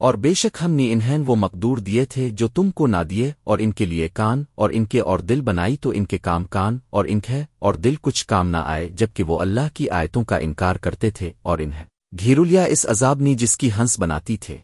اور بے شک ہم نے انہیں وہ مقدور دیے تھے جو تم کو نہ دیے اور ان کے لیے کان اور ان کے اور دل بنائی تو ان کے کام کان اور انکھے اور دل کچھ کام نہ آئے جبکہ وہ اللہ کی آیتوں کا انکار کرتے تھے اور انہیں۔ گھیرولیا اس عذاب نی جس کی ہنس بناتی تھے۔